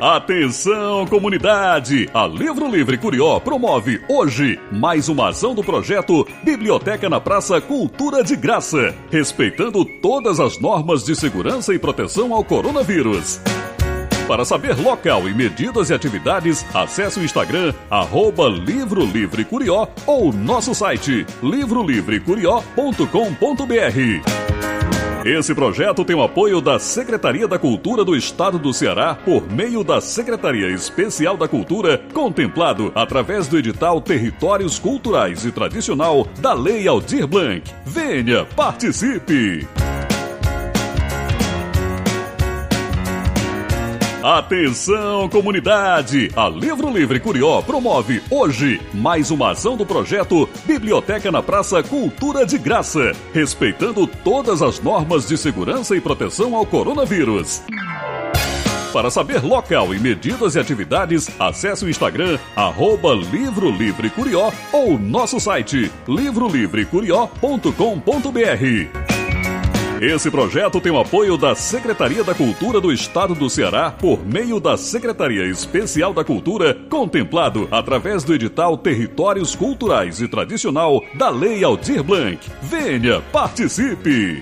Atenção, comunidade! A Livro Livre Curió promove hoje mais uma ação do projeto Biblioteca na Praça Cultura de Graça, respeitando todas as normas de segurança e proteção ao coronavírus. Para saber local e medidas e atividades, acesse o Instagram, arroba Livro Livre Curió ou nosso site livrolivrecurió.com.br. Esse projeto tem o apoio da Secretaria da Cultura do Estado do Ceará por meio da Secretaria Especial da Cultura, contemplado através do edital Territórios Culturais e Tradicional da Lei Aldir Blanc. Venha, participe! Atenção, comunidade! A Livro Livre Curió promove hoje mais uma ação do projeto Biblioteca na Praça Cultura de Graça, respeitando todas as normas de segurança e proteção ao coronavírus. Para saber local e medidas e atividades, acesse o Instagram, arroba Livro Livre Curió ou nosso site livrolivrecurió.com.br. Esse projeto tem o apoio da Secretaria da Cultura do Estado do Ceará por meio da Secretaria Especial da Cultura, contemplado através do edital Territórios Culturais e Tradicional da Lei Aldir Blanc. Venha, participe!